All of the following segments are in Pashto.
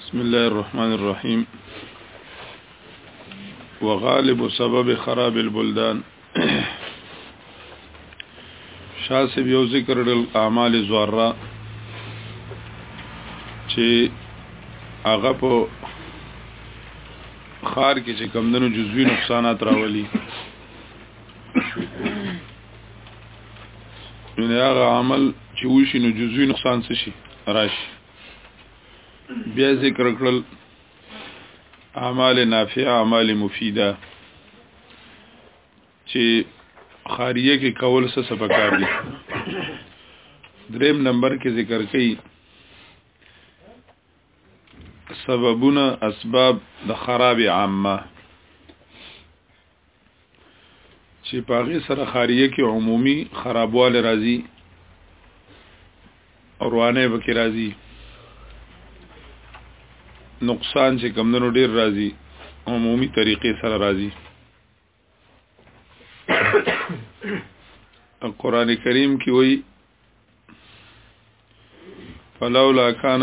بسم الله الرحمن الرحیم وغالب سبب خراب البلدان شاسب یو ذکر ډل اعمال زوره چې هغه په خار کې چې کمندونو جزوی نقصانات راولي نو هغه عمل چې وشي نو جزوی نقصان څه شي راشي بیا ذکر کړل اعمال نافعه اعمال مفیده چې خاریه کې کول څه څه پکار دي دریم نمبر کې ذکر کړي سببونه اسباب د خراب عامه چې پاغه سره خاریه کې عمومي خرابواله راځي روانه به کې راځي نقصان چې کمندونو ډیر راځي عمومي طریقې سره راځي قران کریم کې وایي فلولا کان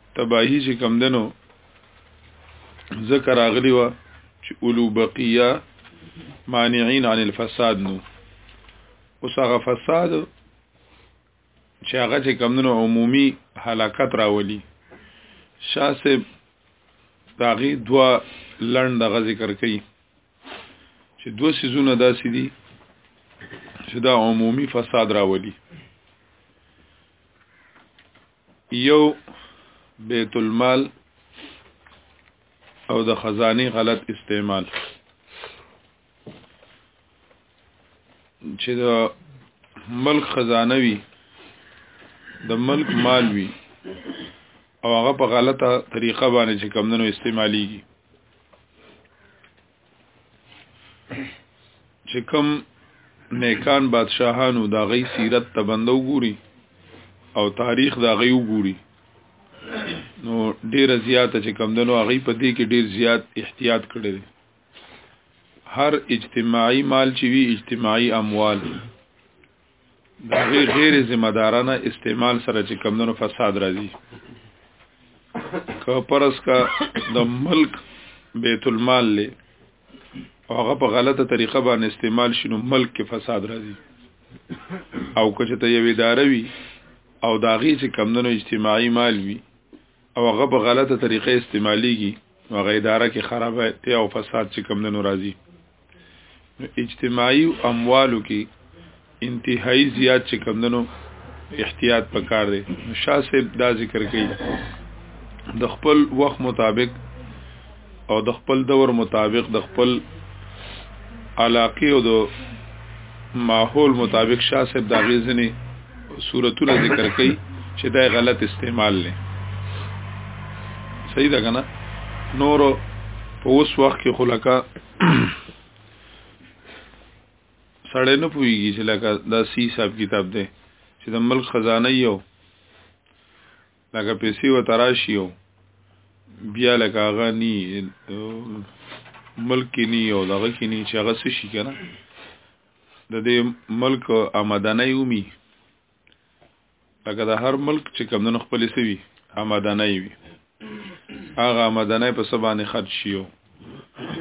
تباهی چې کم دنو ذکر اغلی و چې اولو بقیه مانعين عن الفساد نو اوس هغه فساد چې هغه چې کم دنو عمومي هلاکت راولي شاسب داغي دوا لړن دغه ذکر کوي چې دو سيزونه داسې دي چې دا عمومي فساد راولي یو بیت المال او د خزانی غلط استعمال چې د ملک خزانه وي د ملک مال وي او هغه په غلطه طریقه باندې چې کمندونو استعماليږي چې کوم نیکان بادشاهانو دا غي سیرت ته بندو ګوري او تاریخ دا غي وګوري نو ډیر زیاته چې کم دنو هغه په دې کې ډیر زیات احتیاط کړی دی هر اجتماعي مال چې وی اجتماعي اموال د غیر غیر ذمہ دارانه استعمال سره چې کمندونو فساد راځي که پرس کا د ملک بیت المال له هغه په غلطه طریقه باندې استعمال شینو ملک کې فساد راځي او که چې ته یو اداره وي او داغي چې کمندونو اجتماعي مال وي او هغه په غلطه طریقه استعماليږي هغه اداره کې خرابه او فساد چې کمندونو راځي نو اجتماعي اموالو کې انتهایی زیات چې کمندنو احتیاط پکار دی نو شاه صاحب دا ذکر کوي د خپل وخت مطابق او د خپل دور مطابق د خپل علاقه او د ماحول مطابق شاه صاحب دا غیزنی صورتونه ذکر کړي چې دا غلط استعمال لې صحیح ده کنه نور په اوس وخت کې خلکا سړی نه پوهیږي چې لکه دا سی صاحب کتاب دی چې د ملک خزانه یو لکه پیسې و تراشی یو بیا لکه هغه نی ملک کې نی یو دغه کې نی چې هغه څه شي کنه د دې ملک آمدنۍ ومي لکه د هر ملک چې کمدنو خپل سوي آمدنۍ وي هغه آمدنۍ په سبانه خرج شيو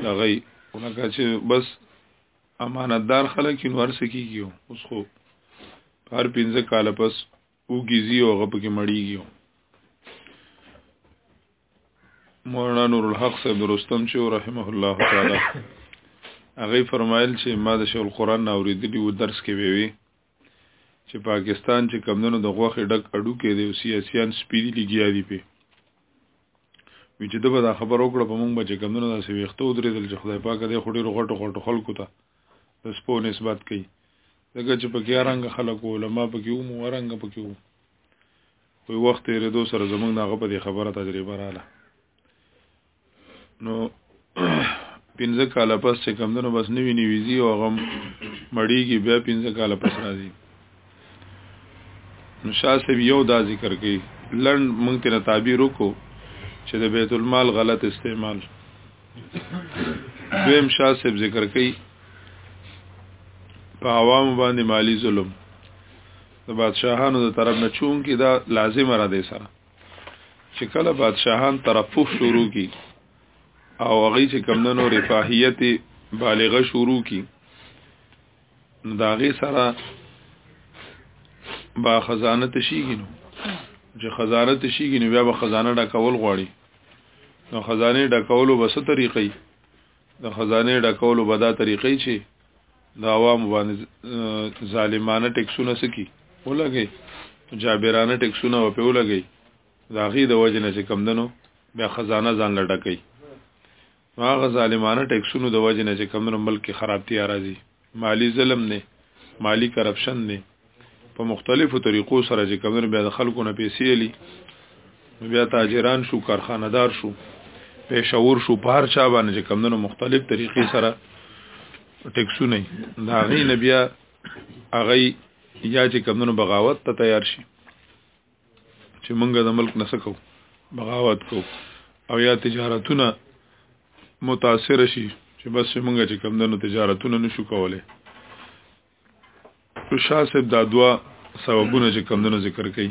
دغه لکه چې بس امانتدار خلک نور سکیږي اوس خو هر 15 کال پس اوګي زی او غپ کې مړیږي مولانا نور الحق صاحب رستم چې رحمه الله تعالی هغه فرمایل چې ما د شول قران اوریدلی و درس کې ویوي چې پاکستان چې کمندونو د غوخه ډک اډو کې دی او سیاسيان سپیدي لګیا دي په وی چې دغه دا خبر وکړه په مونږ چې کمونو داسې ویختو درېدل چې خدای پاک دې خوري رغټو خټو خلکو ته د سپو نسبت کوي لکه چې پکې رنګ خلک علماء پکې وو مو رنګ پکې وو خو وخت یې ردو سره زمونږ دغه په دې خبره تجربه رااله نو پنځه کال پس چې کم دنو بس نوی نوی زی او غم مړیږي بیا پنځه کال پس راځي نو شاسب یو دا ذکر کوي لړن مونږ ته تعبیر وکړو چې د بیت المال غلط استعمال دویم شاه صاحب ذکر کوي په عوام باندې مالی ظلم د بادشاهانو د طرف نه چون کې دا لازم را دی سره چې کله بادشاهان ترفوف شروع کی او هغه چې کمندنو رفاهیت بالغه شروع کی نو دا غي سره با خزانه تشیږي نو چې خزانه تشیږي نو بیا به خزانه ډکول غواړي نو خزانه ډکولو بس طریقې د خزانه ډکولو بدا طریقې چې د عوام باندې ظالمانه ټیکسونه سکی ولګي جابرانه ټیکسونه په ولګي دا غي د وجنه چې کم دنو بیا خزانه ځان لټکې نو هغه ظالمانه ټیکسونو د وجې نه چې کمونو ملک کې خرابتیا راځي مالی ظلم دی مالی کرپشن دی په مختلفو طریقو سره چې کمونو بیا د خلکو نه پیسې لی نو بیا تاجران شو کارخانهدار شو پیشور شو په هر چا باندې چې کمونو مختلف طریقې سره ټیکسونه دا غي نبیا هغه یا چې کمونو بغاوت ته تیار شي چې مونږ د ملک نه سکو بغاوت کو او یا تجارتونه متاثر شي چې بس مونږ چې کم دنو تجارتونه نشو کولای نو شاه صاحب دا دوا سببونه چې کم دنو ذکر کړي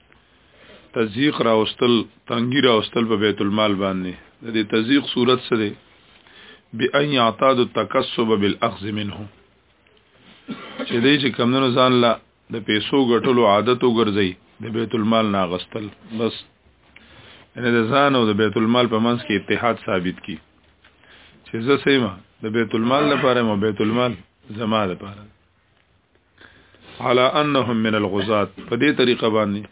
تزیق راوستل تنګی راوستل په بیت المال باندې د دې تزیق صورت څه دی بأن يعتاد التكسب بالاخذ منه چې دې چې کمندونو ځان لا د پیسو ګټلو عادت وګرځي د بیت المال ناغستل بس ان د ځان او د بیت المال په منځ کې اتحاد ثابت کی چې زه سیمه د بیت المال لپاره مو بیت المال زما لپاره على انهم من الغزات په دې طریقه باندې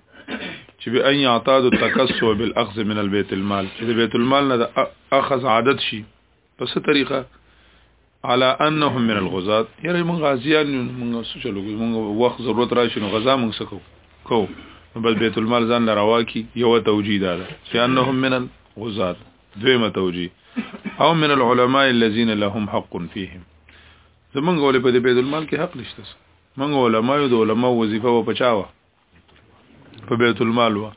چې به ان يعتاد التكسب بالاخذ من البيت المال چې د بیت المال نه اخذ عادت شي په څه طریقه على انهم من الغزات یره موږ غازیان موږ څه چلو موږ وخت ضرورت راشي نو غزا موږ سکو کو بل بیت المال ځان لروا کی یو توجیه ده چې انهم من الغزات دویمه توجیه او من العلماء الذين لهم حق فيهم زمونږ ولې په دې بیت المال کې حق نشته مونږ علما یو د علما وظیفه و پچاوه په بیت المال و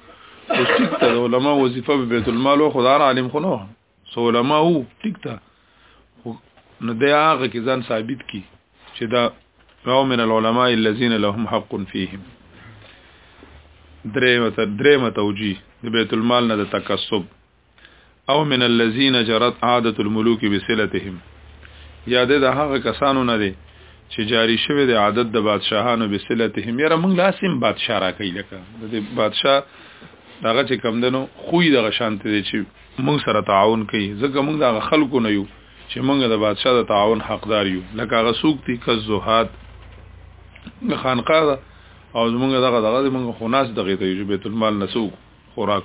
او ټیک ته د علما وظیفه په بیت المال و خدای عالم خو نه سو علما وو ټیک ته نو د هغه کې ځان ثابت کی چې دا راو من العلماء الذين لهم حق فيهم درې مته درې متوجي د بیت المال نه د تکسب او من الذين جرت عادت الملوك بصلتهم یاد د هغه کسانو نه دي چې جاری شوه د عادت د بادشاهانو به سلته هم یره موږ لاسیم بادشاه را کوي لکه د بادشاه دغه چې کم دنو خوې دغه شانت دي چې موږ سره تعاون کوي ځکه موږ دغه خلکو نه یو چې موږ د بادشاه د تعاون حقدار یو لکه هغه سوق دي ک زهاد خانقاه او موږ دغه دغه موږ خناس دغه ته یو بیت المال نسوک خوراک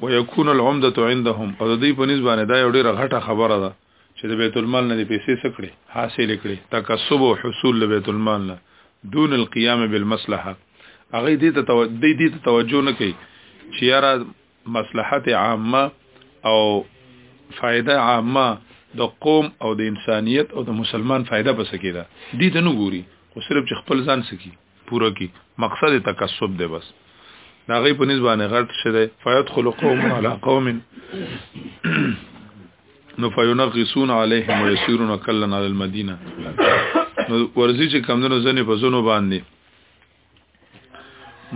ويكون العمده عندهم او د دې په نسبت باندې دا یو ډیره غټه خبره ده چې د بیت المال نه پیسې سکړي حاصل کړي تکسب او حصول د بیت المال نه دون القيام بالمصلحه هغه دې ته توجه دې ته توجه نه کوي چې یاره مصلحت عامه او فائدہ عامه د قوم او د انسانيت او د مسلمان فائدہ پس کېده دې ته نه ګوري خو صرف چې خپل ځان سکی پوره کی مقصد تکسب دی بس دا غي په نسبانه غټ شه دی فیدخل قوم علی قوم نو فینغسون علیهم ويسيرون کلا علی المدینه نو ورزی چې کمندونو زنه په زونو باندې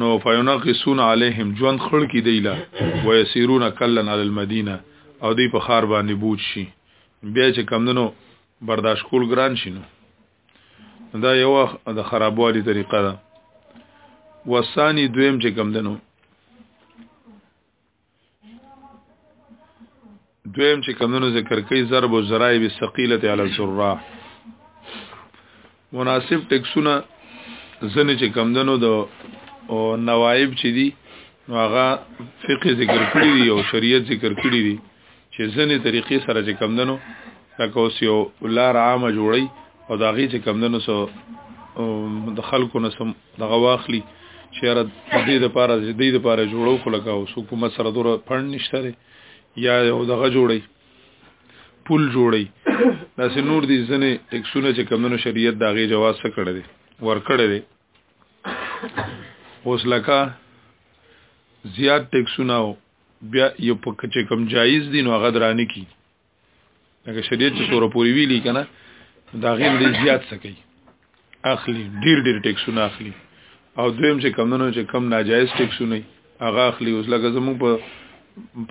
نو فینغسون علیهم ژوند خړ کی دیلا ويسيرون کلا علی المدینه او دی په خار باندې بوج شي بیا چې کمندونو برداشت کول ګران شینو دا یو د خرابوالي طریقه ده وسانی دویم چې کم دنو دویم چې کم دنو ذکر کوي ضرب او ذرای به ثقيله علی الذرا مناسب ټکسونه زنه چې کم دنو د او نوایب چې دي هغه فقه ذکر کړی دی او شریعت ذکر کړی دی چې ځنې طریقې سره چې کم دنو لکه اوس یو لار عامه جوړي او دا غي چې کم دنو سو د خلکو نه سم دغه واخلي چې را دې د پاره دې د پاره جوړو خو لکه اوس حکومت سره دوره پړن نشته یا یو دغه جوړي پول جوړي دا سه نور دي ځنې ټیکسونه چې کم دنو شریعت دا غي جواز څه کړی دی ور کړی دی اوس لکه زیات ټیکسونه او بیا یو په چې کم جایز دي نو هغه درانه کی لکه شریعت چې سوره پوری ویلی کنه دا غیم دې زیات سکی اخلي ډیر ډیر ټیکسونه اخلي او دویم چې کم نه چې کم ناجایز ټیکسونه هغه اخلي اوس لکه زموږ په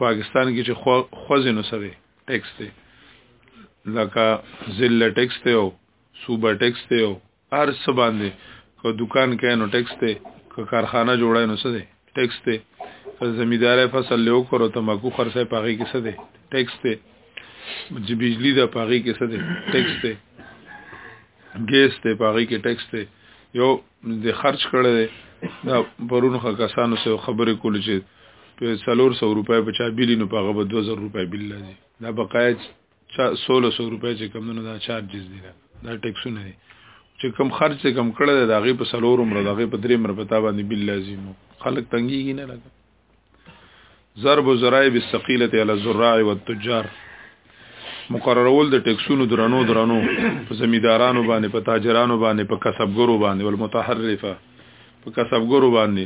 پاکستان کې چې خوځې نو سره ټیکس دی لکه ضلع ټیکس دی او صوبه ټیکس دی او هر څه باندې که دکان کې نو ټیکس ته که کارخانه جوړای نو څه دی ټیکس ته که زمیدارې فصل له وکړو تماکو خرڅه پاغي کې څه دی ټیکس ته چې بجلی د پاغي کې څه دی ټیکس ته ګیس ته پاغي کې ټیکس ته یو د خرج کړي دی دا پرون خو کسانو سره خبرې کول چې په 300 روپۍ په چا بیلی نو پاغه به 2000 روپۍ بیل لازم دا بقایت چا 1600 روپۍ چې کم نه دا چارجز دي دا ټیکسونه دي چې کم خرج څه کم کړل دا غي په سلور عمر دا غي په درې عمر په تا باندې بل لازم خلک تنګيږي نه لګا ضرب زرای بالثقيله على الزراع والتجار مقررول د ټیکسونو درنو درنو په زمیدارانو باندې په تاجرانو باندې په کسبګرو باندې والمتحرفه په کسبګرو باندې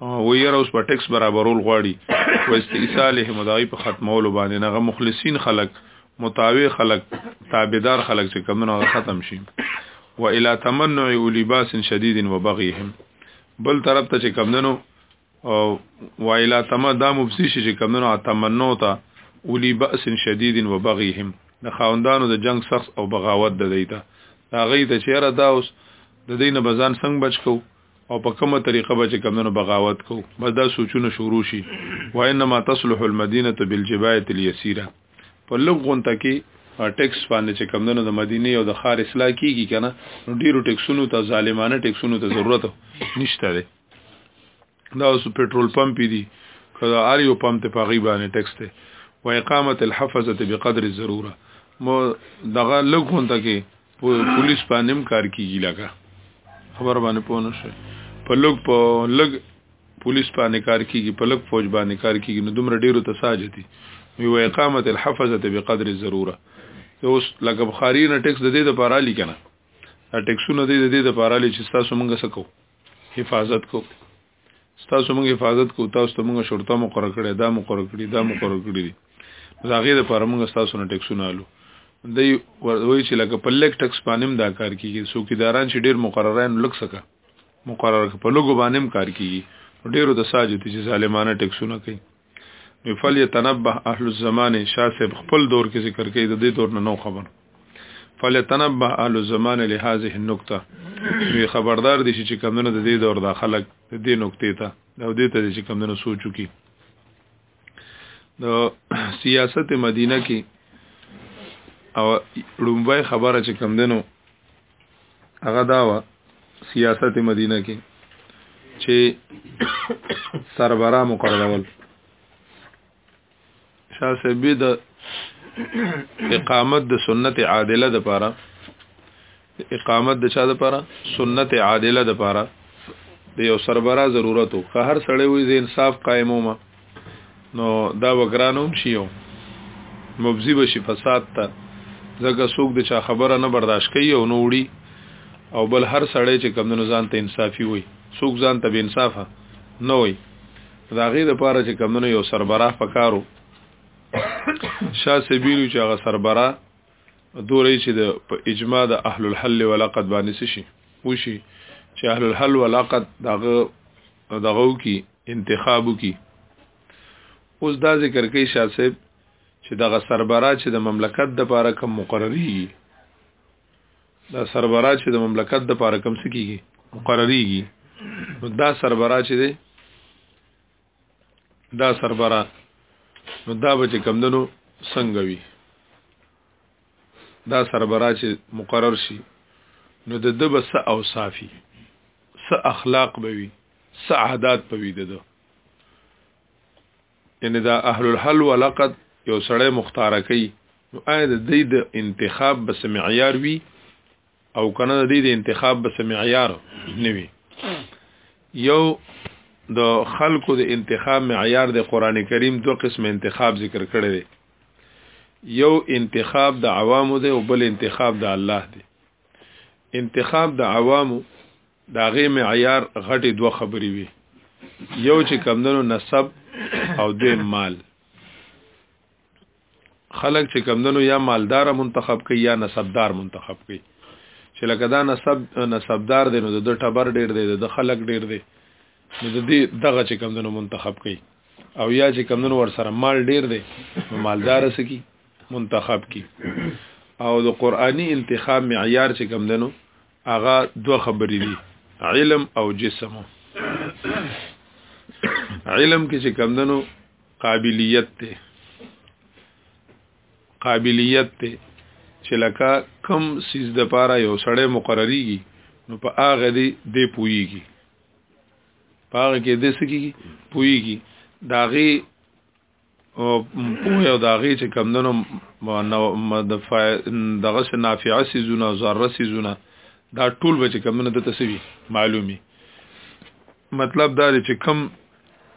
و یره اوس په ټیکس برابرول غواړي و استیصاله مدعی په ختمولو باندې نه مخلصین خلق متاوی خلق تابعدار خلق چې کمونه ختم شي و الی تمنع لباس شدید و بغیهم بل طرف ته چې کمندنو او و الی تم دا مبسی شي چې کمندنو تمنع ته اولی باس شدید و بغیهم د خاوندانو د جنگ سخت او بغاوت د دیته دا غي ته چیرې دا اوس د دینه بزان څنګه بچ کوو او په کومه طریقه به چې کمونو بغاوت کو بس دا سوچونه شروع شي وانما تصلح المدینه بالجبایه الیسیره په لغون تکي ټیکس باندې چې کمونو د مدینه او د خار اصلاح کیږي کنه نو ډیرو ټیکسونو ته ظالمانه ټیکسونو ته ضرورت نشته دی دا اوس پېټرول پمپ دي کله ار یو پمپ ته پاغي باندې ټیکس ته و اقامه الحفظه بقدر الضروره مو دغه لغون تکي پولیس باندې هم کار کیږي لکه خبر باندې پوه نه شي په لګ په لګ پولیس باندې کار کیږي په لګ فوج باندې کار کیږي نو دومره ډیرو ته ساجتي وی وای اقامت الحفظه بقدر الضروره اوس لکه بخاری نه ټیکس د دې د پاره لیکنه ټیکسونه د دې د پاره لې چې تاسو مونږ سکو حفاظت کو تاسو موږ حفاظت کو تاسو ته موږ شرطه مقرره کړې دا مقرره کړې دا مقرره کړې دي زاغې د پر موږ تاسو نه ټیکسونه الو دی وای چې لکه په لیک ټکس باندې دا کار کیږي څوکیداران چې ډیر مقرران لک سکه مقرره په لګو باندې کار کیږي ډیرو د ساجو چې ظالمانه ټیکسونه کوي نو فل يتنبه اهل الزمان شاسب خپل دور کې ذکر کوي د دې دور نه نو خبر فل يتنبه اهل الزمان له هذه النقطه وی خبردار دي چې کمونه د دې دور داخله د دې نقطې ته او دې ته چې کمونه سوچو کی د سیاست مدینه کې او لومبای خبره چې کم دنو هغه دا و سیاست مدینه کې چې سربرا مقررول شاه صاحب د اقامت د سنت عادله د پاره اقامت د چا د پاره سنت عادله د پاره د یو سربرا ضرورت او هر سړی وي د انصاف قائمو ما نو دا وګرانوم شي یو مبزی بشي فساد ته ځکه څوک د چا خبره نه برداشت کوي او نو وړي او بل هر سړی چې کم د ځان ته انصافي وي څوک ځان ته به انصافه نه وي دا غي د پاره چې کم یو سربراه پکارو شاه سبیلو چې هغه سربراه دوري چې د په اجماع د اهل الحل ولقد باندې شي وشي چې اهل الحل ولقد دغه نو دغه کی انتخاب کی اوس دا ذکر کوي شاه صاحب چې دغه سربرا چې د مملکت د پاره کم مقرري دا سربرا چې د مملکت د پاره کم سکیږي مقرريږي نو دا سربرا چې دی دا سربرا نو دا به کم دنو څنګه وي دا سربرا چې مقرر شي نو د د بس او صافي س اخلاق بوي س عادت بوي د ان دا اهل الحل ولقد یو سړی مختار کوي نو آیا د دې د انتخاب بس معیار وي او کنه د دې د انتخاب بس معیار نوي یو د خلکو د انتخاب معیار د قران کریم دوه قسم انتخاب ذکر کړی دی یو انتخاب د عوامو دی او بل انتخاب د الله دی انتخاب د عوامو د غي معیار غټي دوه خبرې وي یو چې کمندونو نسب او دوی مال خلک چې کمندنو یا مالدار منتخب کوي یا نسبدار منتخب کوي چې لکه دا نسب نسبدار دی نو د ټبر ډیر دی د خلک ډیر دی نو د دې دغه چې کمندنو منتخب کوي او یا چې کمندنو ور سره مال ډیر دی نو مالدار سکی منتخب کی او د قرآنی انتخاب معیار چې کمندنو هغه دوه خبرې دي علم او جسم علم کې چې کمندنو قابلیت ته قابلیت ته چې لکه کم سیز د پاره یو سړی مقرریږي نو په هغه دی دی پویږي په هغه کې د سکیږي پویږي داغي او په یو داغي چې کمندونو دغه څه نافعه سي زونه ضرر سي زونه دا ټول به چې کمندونو د تسوي معلومي مطلب دا دی چې کم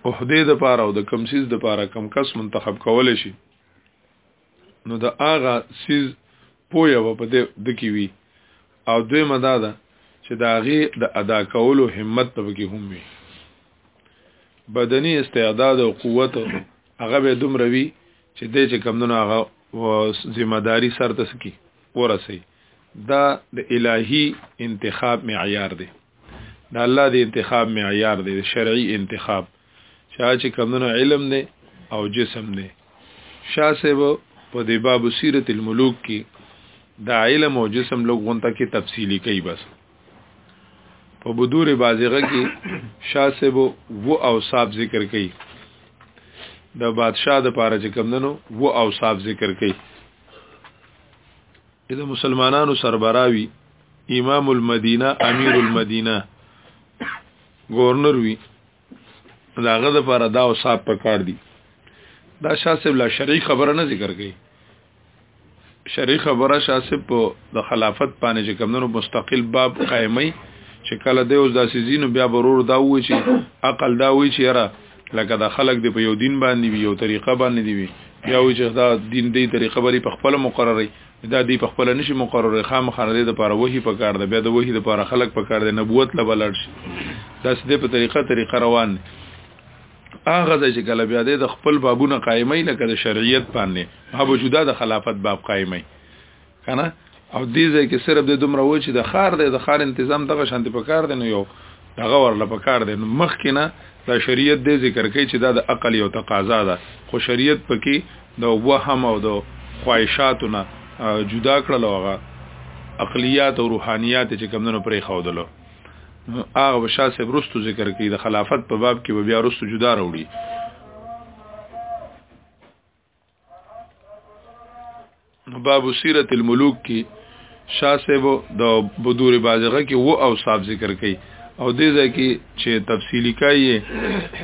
عہده د پاره او د کم سیز د پاره کم کس منتخب کول شي نو د هغه سیز پویا و په د کې وي او دوی مدا ده چې د هغه د ادا کولو همت په کې هم وي بدني استعداد او قوت هغه به دومره وي چې د چې کمونه هغه ذمہ داری سر ته سکی ورسي دا د الهي انتخاب معیار دی دا الله د انتخاب معیار دی شرعي انتخاب چا چې کمونه علم دی او جسم دی شاه صاحب په د باب سیرت الملوک کې د علم او جسم لوګون ته کې تفصیلی کوي بس په بدور بازغه کې شاه صاحب وو او صاحب ذکر کوي د بادشاہ د پاره چې کمندنو وو او صاحب ذکر کوي د مسلمانانو سربراوي امام المدینه امیر المدینه گورنر وی دا غد پر دا او صاحب پکار دی دا شاسب لا شرعي خبره نه ذکر کړي شرعي خبره شاسب په د خلافت باندې چې کمنو مستقل باب قائمي چې کله د اوس داسې زینو بیا برور دا وای چې عقل دا وای چې یاره لکه دا خلک دی په یو دین باندې وي یو طریقه باندې دی وي بیا وای چې دا دین دی طریقه باندې په خپل مقرري دا دی په خپل نشي مقرره خامخا نه دی د پاره وਹੀ په کار ده بیا د وਹੀ د پاره خلق په کار ده نبوت لا بلړ شي دا سده په طریقه طریقه روان هغه ځای چې کله بیا د خپل بابونه قائمای نه کړي شرعیت باندې هغه جدا د خلافت باب قائمای کنه او دې ځای کې صرف د دومره و چې د خار د خار تنظیم دغه شانتي په کار دی نو یو دغه ورله پکار دی نو مخ کې نه دا شریعت دې ذکر کوي چې دا د عقل یو تقاضا ده خو شریعت پکې د وهم او د خواهشاتو نه جدا کړل هغه عقلیات او روحانیات چې کمونو پرې خودلو هغه بشا صاحب رستو ذکر کوي د خلافت په باب کې بیا رستو جدا راوړي باب سیرت الملوک کې شاه صاحب د بدور بازغه کې و او صاحب ذکر کړي او دې ځای کې چې تفصیلی کوي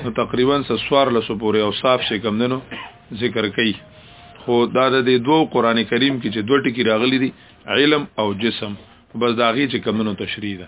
نو تقریبا سوار لسو پورې او صاحب شي کم دنو ذکر کړي خو دا د دوو قران کریم کې چې دوه ټکي راغلي دي علم او جسم بس داغي چې کمونو تشریح ده